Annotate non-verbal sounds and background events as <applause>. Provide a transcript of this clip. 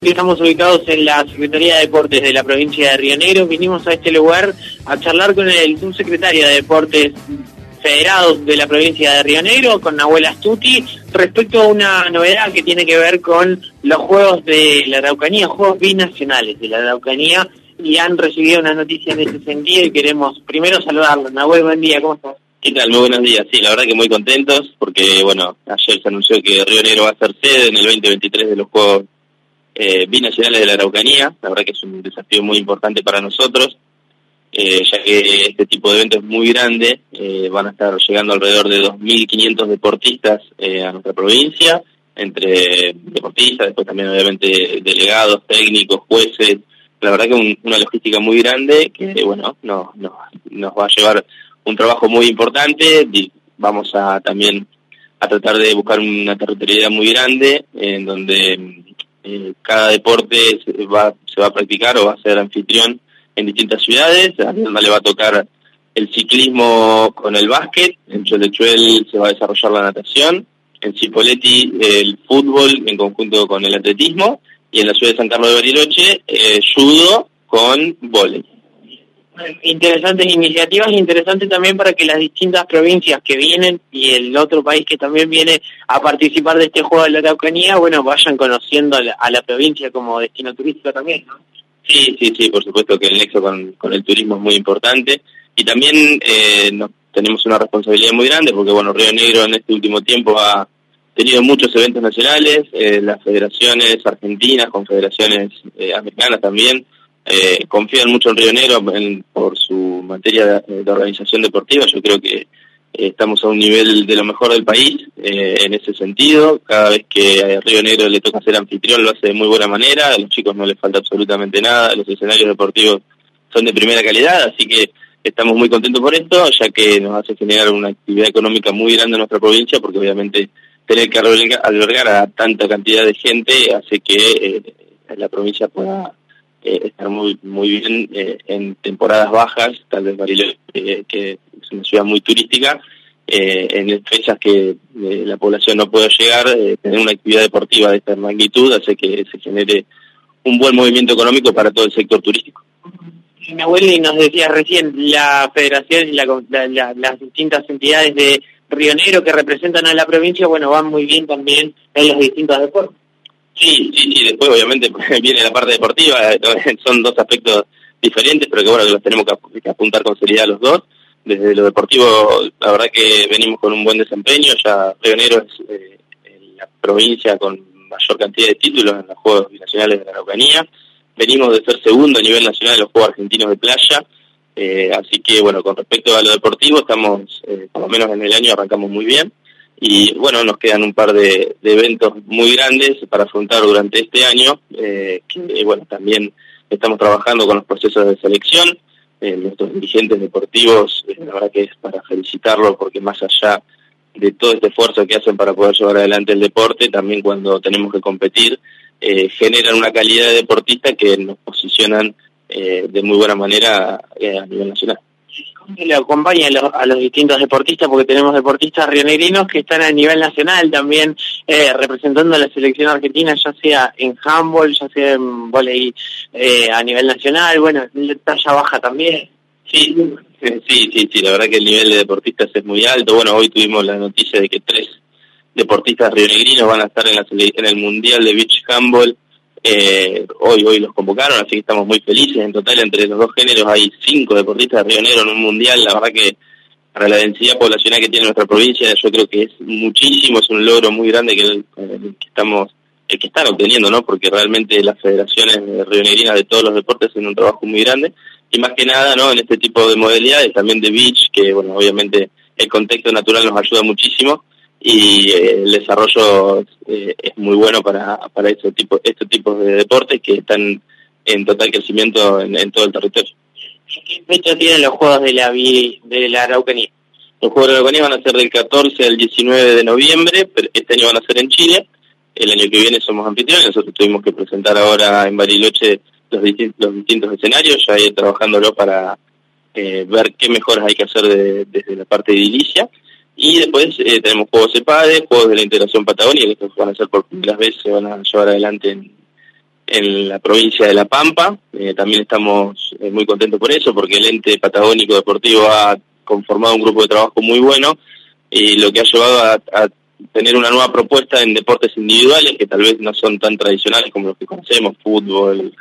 Estamos ubicados en la Secretaría de Deportes de la provincia de Río Negro. Vinimos a este lugar a charlar con el subsecretario de Deportes Federados de la provincia de Río Negro, con Nahuel Astuti, respecto a una novedad que tiene que ver con los Juegos de la Araucanía, Juegos Binacionales de la Araucanía, y han recibido una noticia en ese sentido y queremos primero saludarlo. Nahuel, buen día, ¿cómo estás? ¿Qué tal? Muy buenos días. Sí, la verdad que muy contentos porque, bueno, ayer se anunció que Río Negro va a ser sede en el 2023 de los Juegos eh, binacionales de la Araucanía. La verdad que es un desafío muy importante para nosotros, eh, ya que este tipo de eventos es muy grande. Eh, van a estar llegando alrededor de 2.500 deportistas eh, a nuestra provincia, entre deportistas, después también obviamente delegados, técnicos, jueces. La verdad que es una logística muy grande que, bueno, no, no, nos va a llevar un trabajo muy importante. Vamos a también a tratar de buscar una territorialidad muy grande en donde eh, cada deporte se va, se va a practicar o va a ser anfitrión en distintas ciudades. A Mirna le va a tocar el ciclismo con el básquet, en Cholechuel se va a desarrollar la natación, en Cipolletti el fútbol en conjunto con el atletismo y en la ciudad de San Carlos de Bariloche eh, judo con vóley interesantes iniciativas, interesantes también para que las distintas provincias que vienen y el otro país que también viene a participar de este juego de la Araucanía, bueno, vayan conociendo a la, provincia como destino turístico también, ¿no? Sí, sí, sí, por supuesto que el nexo con, con el turismo es muy importante y también eh, tenemos una responsabilidad muy grande porque, bueno, Río Negro en este último tiempo ha tenido muchos eventos nacionales, eh, las federaciones argentinas, confederaciones eh, americanas también, eh, confían mucho en Río Negro por su materia de, organización deportiva. Yo creo que eh, estamos a un nivel de lo mejor del país eh, en ese sentido. Cada vez que a Río Negro le toca ser anfitrión lo hace de muy buena manera. A los chicos no les falta absolutamente nada. Los escenarios deportivos son de primera calidad, así que estamos muy contentos por esto, ya que nos hace generar una actividad económica muy grande en nuestra provincia, porque obviamente tener que albergar a tanta cantidad de gente hace que eh, la provincia pueda eh, estar muy muy bien eh, en temporadas bajas, tal vez Bariloche, eh, que es una ciudad muy turística, en fechas que la población no puede llegar, tener una actividad deportiva de esta magnitud hace que se genere un buen movimiento económico para todo el sector turístico. Mi abuelo nos decía recién, la federación y las distintas entidades de Río Negro que representan a la provincia, bueno, van muy bien también en los distintos deportes. Sí, sí, sí, después obviamente <laughs> viene la parte deportiva, <laughs> son dos aspectos diferentes, pero que bueno, los tenemos que apuntar con seriedad los dos. Desde lo deportivo, la verdad que venimos con un buen desempeño, ya Río Negro es eh, la provincia con mayor cantidad de títulos en los Juegos Nacionales de la Araucanía. Venimos de ser segundo a nivel nacional en los Juegos Argentinos de Playa, eh, así que bueno, con respecto a lo deportivo, estamos, eh, por lo menos en el año arrancamos muy bien y bueno, nos quedan un par de, eventos muy grandes para afrontar durante este año, eh, que bueno, también estamos trabajando con los procesos de selección, eh, nuestros dirigentes deportivos, eh, la verdad que es para felicitarlos porque más allá de todo este esfuerzo que hacen para poder llevar adelante el deporte, también cuando tenemos que competir, eh, generan una calidad de deportista que nos posicionan de muy buena manera a nivel nacional le acompaña a los, distintos deportistas, porque tenemos deportistas rionegrinos que están a nivel nacional también eh, representando a la selección argentina, ya sea en handball, ya sea en volei eh, a nivel nacional, bueno, talla baja también. Sí, sí, sí, sí, la verdad que el nivel de deportistas es muy alto. Bueno, hoy tuvimos la noticia de que tres deportistas rionegrinos van a estar en, la, en el Mundial de Beach Handball eh, hoy hoy los convocaron, así que estamos muy felices. En total, entre los dos géneros hay cinco deportistas de Río Negro en un mundial. La verdad que para la densidad poblacional que tiene nuestra provincia, yo creo que es muchísimo, es un logro muy grande que, estamos que están obteniendo, ¿no? Porque realmente las federaciones rionegrinas de todos los deportes hacen un trabajo muy grande y más que nada, ¿no? En este tipo de modalidades, también de beach, que bueno, obviamente el contexto natural nos ayuda muchísimo y eh, el desarrollo eh, es muy bueno para, para este tipo, estos tipos de deportes que están en total crecimiento en, todo el territorio. ¿Qué fecha tienen los Juegos de la, de la Araucanía? Los Juegos de la Araucanía van a ser del 14 al 19 de noviembre, pero este año van a ser en Chile. El año que viene somos anfitriones, nosotros tuvimos que presentar ahora en Bariloche los, los distintos escenarios, ya ir trabajándolo para eh, ver qué mejoras hay que hacer desde la parte de edilicia y después eh, tenemos juegos EPADE, juegos de la integración Patagonia, que van a ser por primera vez, se van a llevar adelante en, en la provincia de La Pampa. Eh, también estamos eh, muy contentos por eso, porque el ente patagónico deportivo ha conformado un grupo de trabajo muy bueno y lo que ha llevado a tener una nueva propuesta en deportes individuales que tal vez no son tan tradicionales como los que conocemos, fútbol,